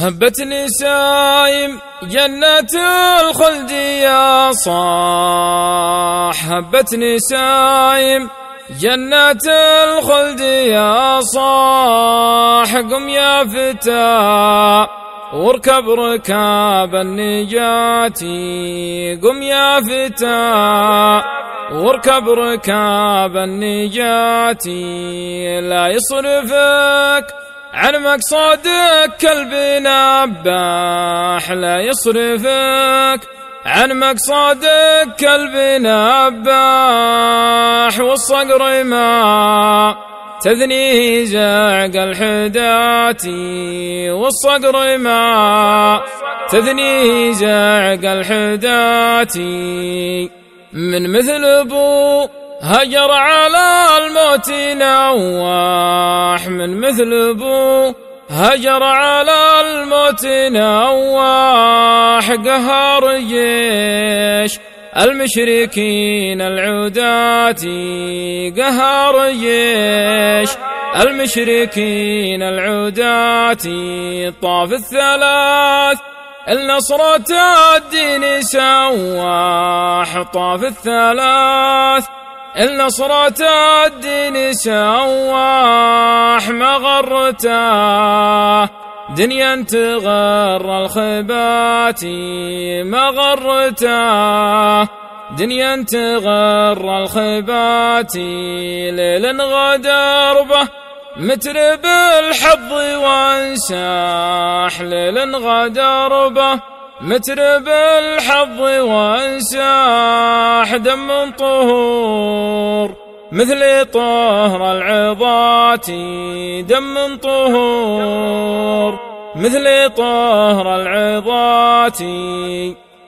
هبتني سايم جنة الخلد يا صاح. هبتني سايم جنة الخلد يا صاح. قم يا فتى واركب ركاب النجاة. قم يا فتى واركب ركاب النجاة. لا يصرفك عن مقصودك كلب نباح لا يصرفك. عن مقصودك كلب نباح والصقر ما تذنيه زعق الحداتي والصقر ما تذنيه زعق الحداتي من مثل أبو هجر على الموت نواح من مثل أبو هجر على الموت نواح قهر جيش. المشركين العودات قهر جيش. المشركين العودات طاف الثلاث. النصرة الدين سواح طاف الثلاث. النصرة الدين سواح مغرته دنيا تغر الخبات مغرته دنيا تغر الخبات ليل غدر به مترب الحظ وانساح ليل غدر به مترب الحظ وانساح دم طهور. مثل طهر العظات دم طهور. مثل طهر العظات.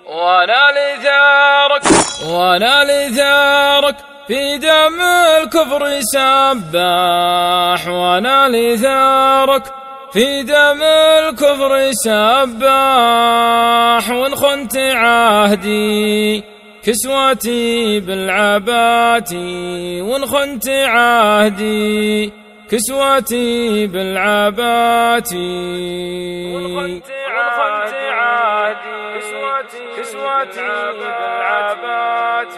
وأنا لثارك وأنا لثارك في دم الكفر سباح. وأنا لثارك في دم الكفر سباح. وان خنت عهدي كسوتي بالعبات وإن خنت عهدي كسوتي بالعبات وإن خنت عهدي كسوتي بالعبات